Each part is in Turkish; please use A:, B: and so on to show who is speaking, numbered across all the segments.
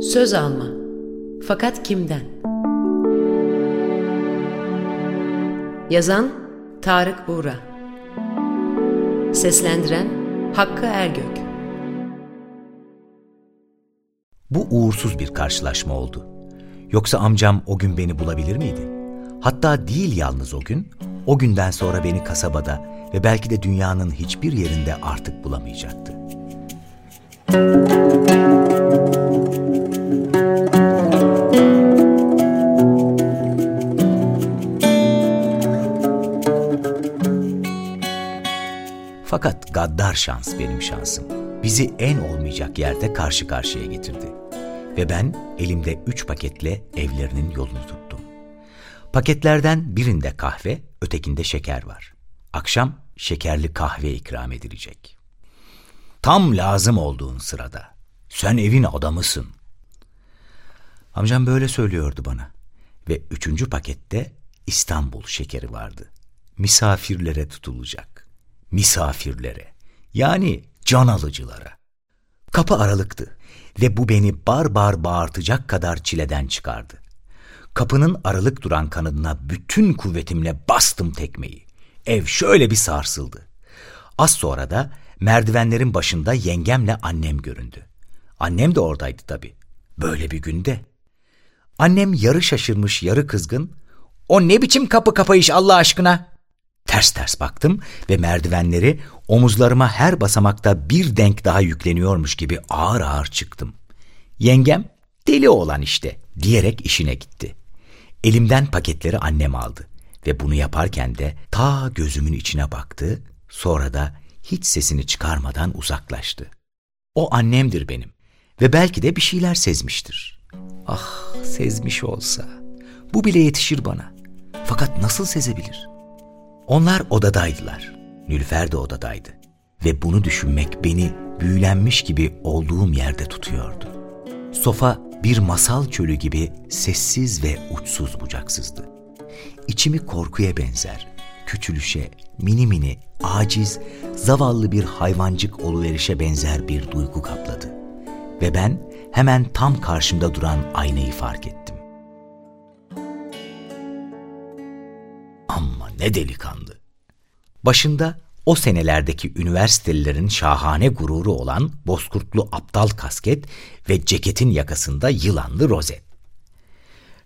A: Söz alma. Fakat kimden? Yazan Tarık Buğra Seslendiren Hakkı Ergök
B: Bu uğursuz bir karşılaşma oldu. Yoksa amcam o gün beni bulabilir miydi? Hatta değil yalnız o gün, o günden sonra beni kasabada ve belki de dünyanın hiçbir yerinde artık bulamayacaktı. Fakat gaddar şans benim şansım. Bizi en olmayacak yerde karşı karşıya getirdi. Ve ben elimde üç paketle evlerinin yolunu tuttum. Paketlerden birinde kahve, ötekinde şeker var. Akşam şekerli kahve ikram edilecek. Tam lazım olduğun sırada. Sen evin adamısın. Amcam böyle söylüyordu bana. Ve üçüncü pakette İstanbul şekeri vardı. Misafirlere tutulacak. Misafirlere. Yani can alıcılara. Kapı aralıktı ve bu beni bar bar bağırtacak kadar çileden çıkardı. Kapının aralık duran kanadına bütün kuvvetimle bastım tekmeyi. Ev şöyle bir sarsıldı. Az sonra da merdivenlerin başında yengemle annem göründü. Annem de oradaydı tabii. Böyle bir günde. Annem yarı şaşırmış yarı kızgın. O ne biçim kapı kapayış Allah aşkına? Ters ters baktım ve merdivenleri omuzlarıma her basamakta bir denk daha yükleniyormuş gibi ağır ağır çıktım. Yengem deli olan işte diyerek işine gitti. Elimden paketleri annem aldı ve bunu yaparken de ta gözümün içine baktı, sonra da hiç sesini çıkarmadan uzaklaştı. O annemdir benim ve belki de bir şeyler sezmiştir. Ah sezmiş olsa. Bu bile yetişir bana. Fakat nasıl sezebilir? Onlar odadaydılar. Nülfer de odadaydı. Ve bunu düşünmek beni büyülenmiş gibi olduğum yerde tutuyordu. Sofa bir masal çölü gibi sessiz ve uçsuz bucaksızdı. İçimi korkuya benzer, küçülüşe, mini mini, aciz, zavallı bir hayvancık oluverişe benzer bir duygu kapladı. Ve ben hemen tam karşımda duran aynayı fark ettim. Ne delikanlı. Başında o senelerdeki üniversitelilerin şahane gururu olan bozkurtlu aptal kasket ve ceketin yakasında yılanlı rozet.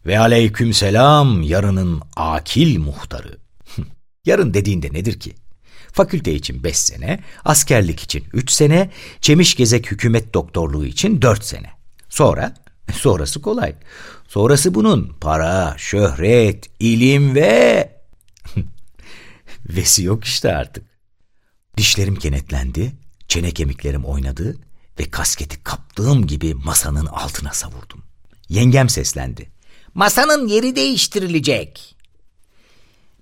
B: Ve aleyküm selam yarının akil muhtarı. Yarın dediğinde nedir ki? Fakülte için beş sene, askerlik için üç sene, çemişgezek hükümet doktorluğu için dört sene. Sonra, sonrası kolay. Sonrası bunun para, şöhret, ilim ve... Vesi yok işte artık. Dişlerim kenetlendi, çene kemiklerim oynadı ve kasketi kaptığım gibi masanın altına savurdum. Yengem seslendi. Masanın yeri değiştirilecek.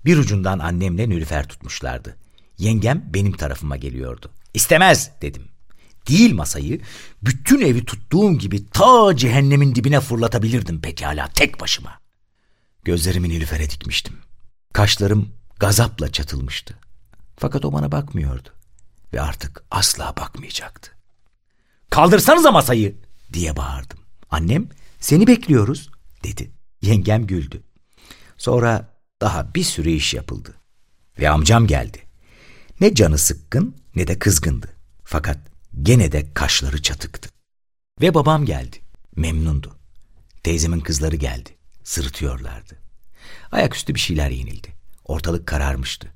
B: Bir ucundan annemle Nülüfer tutmuşlardı. Yengem benim tarafıma geliyordu. İstemez dedim. Değil masayı, bütün evi tuttuğum gibi ta cehennemin dibine fırlatabilirdim pekala tek başıma. Gözlerimi Nilüfer'e dikmiştim. Kaşlarım gazapla çatılmıştı. Fakat o bana bakmıyordu ve artık asla bakmayacaktı. Kaldırsanıza masayı diye bağırdım. Annem seni bekliyoruz dedi. Yengem güldü. Sonra daha bir sürü iş yapıldı. Ve amcam geldi. Ne canı sıkkın ne de kızgındı. Fakat gene de kaşları çatıktı. Ve babam geldi. Memnundu. Teyzemin kızları geldi. Sırıtıyorlardı. Ayaküstü bir şeyler yenildi. Ortalık kararmıştı.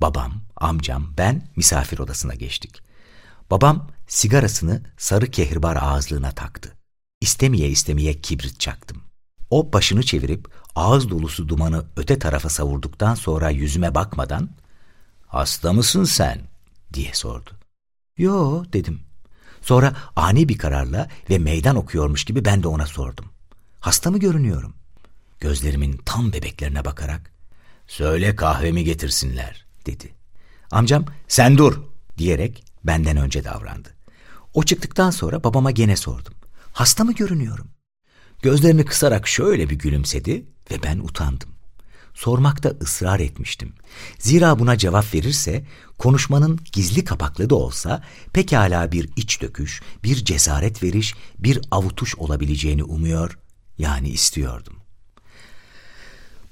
B: Babam, amcam, ben misafir odasına geçtik. Babam sigarasını sarı kehribar ağızlığına taktı. İstemeye istemeye kibrit çaktım. O başını çevirip ağız dolusu dumanı öte tarafa savurduktan sonra yüzüme bakmadan ''Hasta mısın sen?'' diye sordu. ''Yo'' dedim. Sonra ani bir kararla ve meydan okuyormuş gibi ben de ona sordum. ''Hasta mı görünüyorum?'' Gözlerimin tam bebeklerine bakarak ''Söyle kahvemi getirsinler.'' dedi. Amcam ''Sen dur'' diyerek benden önce davrandı. O çıktıktan sonra babama gene sordum. ''Hasta mı görünüyorum?'' Gözlerini kısarak şöyle bir gülümsedi ve ben utandım. sormakta ısrar etmiştim. Zira buna cevap verirse konuşmanın gizli kapaklı da olsa pekala bir iç döküş, bir cesaret veriş, bir avutuş olabileceğini umuyor, yani istiyordum.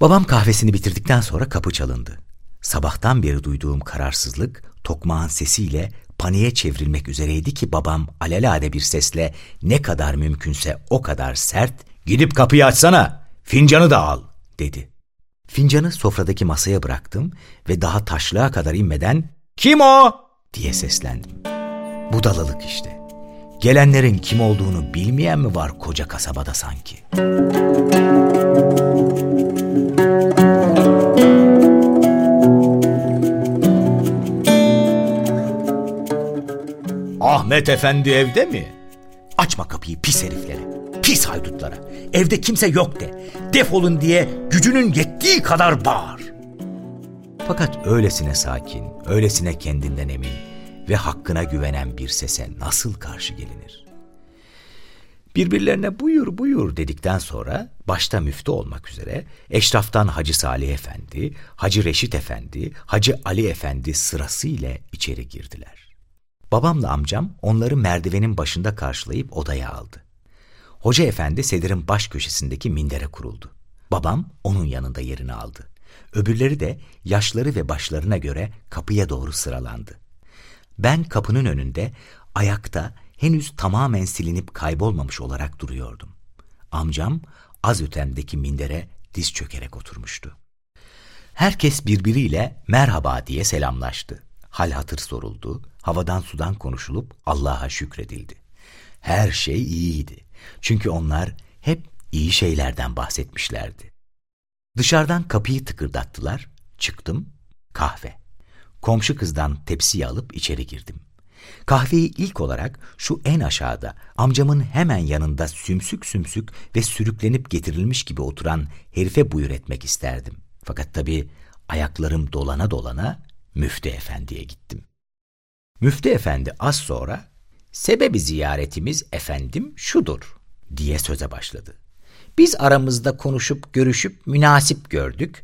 B: Babam kahvesini bitirdikten sonra kapı çalındı. Sabahtan beri duyduğum kararsızlık tokmağın sesiyle paniğe çevrilmek üzereydi ki babam alelade bir sesle ne kadar mümkünse o kadar sert ''Gidip kapıyı açsana, fincanı da al.'' dedi. Fincanı sofradaki masaya bıraktım ve daha taşlığa kadar inmeden ''Kim o?'' diye seslendim. Budalalık işte. Gelenlerin kim olduğunu bilmeyen mi var koca kasabada sanki? Ahmet Efendi evde mi? Açma kapıyı pis heriflere, pis haydutlara. Evde kimse yok de. Defolun diye gücünün yettiği kadar bağır. Fakat öylesine sakin, öylesine kendinden emin ve hakkına güvenen bir sese nasıl karşı gelinir? Birbirlerine buyur buyur dedikten sonra başta müftü olmak üzere eşraftan Hacı Salih Efendi, Hacı Reşit Efendi, Hacı Ali Efendi sırasıyla içeri girdiler. Babamla amcam onları merdivenin başında karşılayıp odaya aldı. Hoca efendi sedirin baş köşesindeki mindere kuruldu. Babam onun yanında yerini aldı. Öbürleri de yaşları ve başlarına göre kapıya doğru sıralandı. Ben kapının önünde ayakta henüz tamamen silinip kaybolmamış olarak duruyordum. Amcam az ötemdeki mindere diz çökerek oturmuştu. Herkes birbiriyle merhaba diye selamlaştı. Hal hatır soruldu, havadan sudan konuşulup Allah'a şükredildi. Her şey iyiydi. Çünkü onlar hep iyi şeylerden bahsetmişlerdi. Dışarıdan kapıyı tıkırdattılar, çıktım, kahve. Komşu kızdan tepsiyi alıp içeri girdim. Kahveyi ilk olarak şu en aşağıda amcamın hemen yanında sümsük sümsük ve sürüklenip getirilmiş gibi oturan herife buyur etmek isterdim. Fakat tabii ayaklarım dolana dolana Müftü Efendi'ye gittim. Müftü Efendi az sonra sebebi ziyaretimiz efendim şudur diye söze başladı. Biz aramızda konuşup görüşüp münasip gördük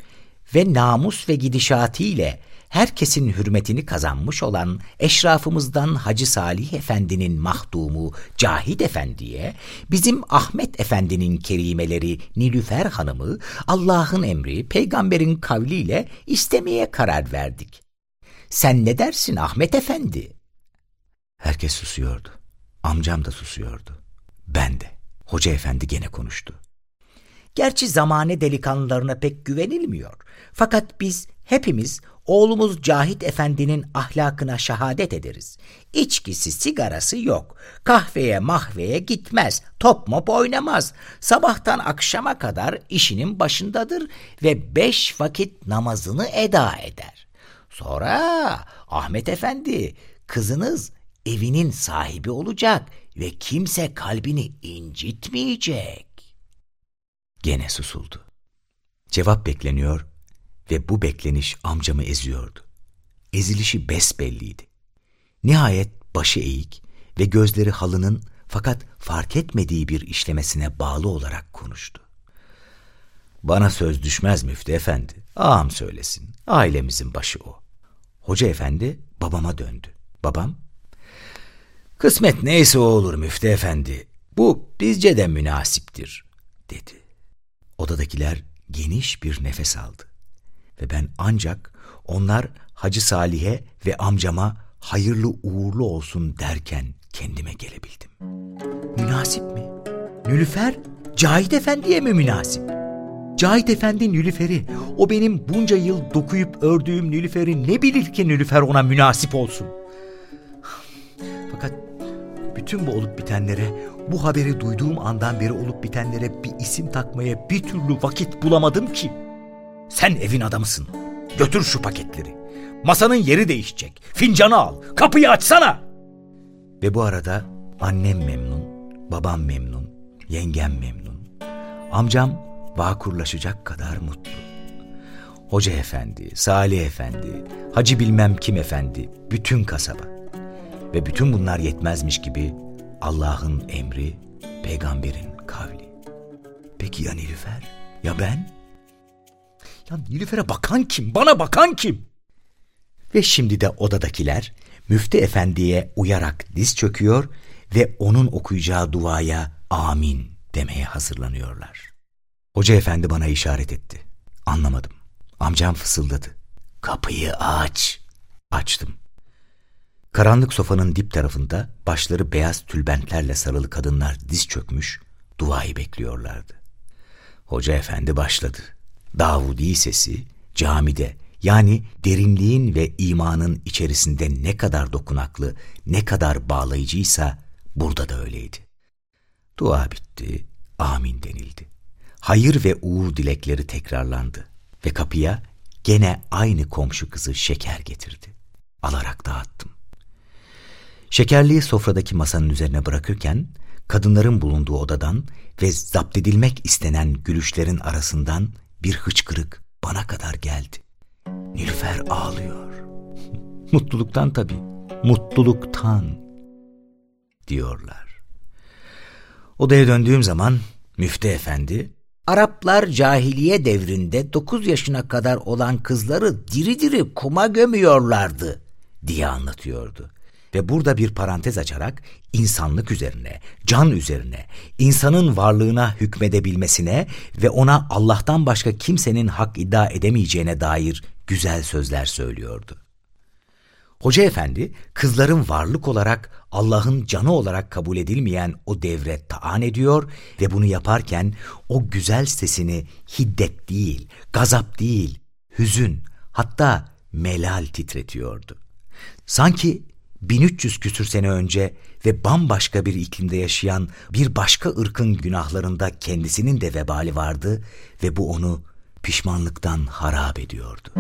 B: ve namus ve gidişatiyle herkesin hürmetini kazanmış olan eşrafımızdan Hacı Salih Efendi'nin mahdumu Cahit Efendi'ye, bizim Ahmet Efendi'nin kerimeleri Nilüfer Hanım'ı Allah'ın emri, peygamberin kavliyle istemeye karar verdik. Sen ne dersin Ahmet Efendi? Herkes susuyordu. Amcam da susuyordu. Ben de. Hoca efendi gene konuştu. Gerçi zamane delikanlılarına pek güvenilmiyor. Fakat biz hepimiz oğlumuz Cahit Efendi'nin ahlakına şehadet ederiz. İçkisi, sigarası yok. Kahveye mahveye gitmez. Top mop oynamaz. Sabahtan akşama kadar işinin başındadır ve beş vakit namazını eda eder. Sonra Ahmet Efendi kızınız evinin sahibi olacak ve kimse kalbini incitmeyecek. Gene susuldu. Cevap bekleniyor ve bu bekleniş amcamı eziyordu. Ezilişi besbelliydi. Nihayet başı eğik ve gözleri halının fakat fark etmediği bir işlemesine bağlı olarak konuştu. Bana söz düşmez müftü efendi. Ağam söylesin. Ailemizin başı o. Hoca efendi babama döndü. Babam, kısmet neyse o olur müftü efendi. Bu bizce de münasiptir, dedi. Odadakiler geniş bir nefes aldı. Ve ben ancak onlar Hacı Salih'e ve amcama hayırlı uğurlu olsun derken kendime gelebildim. Münasip mi? Nülüfer, Cahit Efendi'ye mi münasip? Cahit Efendi Nülüfer'i, o benim bunca yıl dokuyup ördüğüm Nülüfer'i ne bilir ki Nülüfer ona münasip olsun? Fakat bütün bu olup bitenlere, bu haberi duyduğum andan beri olup bitenlere bir isim takmaya bir türlü vakit bulamadım ki. Sen evin adamısın. Götür şu paketleri. Masanın yeri değişecek. Fincanı al. Kapıyı açsana. Ve bu arada annem memnun, babam memnun, yengem memnun. Amcam vakurlaşacak kadar mutlu. Hoca efendi, Salih efendi, hacı bilmem kim efendi, bütün kasaba. Ve bütün bunlar yetmezmiş gibi Allah'ın emri, peygamberin kavli. Peki ya Nilüfer? Ya ben? Ya Nilüfer'e bakan kim? Bana bakan kim? Ve şimdi de odadakiler Müftü Efendi'ye uyarak diz çöküyor ve onun okuyacağı duaya amin demeye hazırlanıyorlar. Hoca Efendi bana işaret etti. Anlamadım. Amcam fısıldadı. Kapıyı aç. Açtım. Karanlık sofanın dip tarafında başları beyaz tülbentlerle sarılı kadınlar diz çökmüş, duayı bekliyorlardı. Hoca efendi başladı. Davudi sesi camide yani derinliğin ve imanın içerisinde ne kadar dokunaklı, ne kadar bağlayıcıysa burada da öyleydi. Dua bitti, amin denildi. Hayır ve uğur dilekleri tekrarlandı ve kapıya gene aynı komşu kızı şeker getirdi. Alarak dağıttım. Şekerliği sofradaki masanın üzerine bırakırken kadınların bulunduğu odadan ve zapt edilmek istenen gülüşlerin arasından bir hıçkırık bana kadar geldi. Nilüfer ağlıyor. Mutluluktan tabii, mutluluktan diyorlar. Odaya döndüğüm zaman müftü efendi, Araplar cahiliye devrinde dokuz yaşına kadar olan kızları diri diri kuma gömüyorlardı diye anlatıyordu. Ve burada bir parantez açarak insanlık üzerine, can üzerine, insanın varlığına hükmedebilmesine ve ona Allah'tan başka kimsenin hak iddia edemeyeceğine dair güzel sözler söylüyordu. Hoca efendi kızların varlık olarak Allah'ın canı olarak kabul edilmeyen o devre taan ediyor ve bunu yaparken o güzel sesini hiddet değil, gazap değil, hüzün hatta melal titretiyordu. Sanki 1300 küsür sene önce ve bambaşka bir iklimde yaşayan bir başka ırkın günahlarında kendisinin de vebali vardı ve bu onu pişmanlıktan harap ediyordu.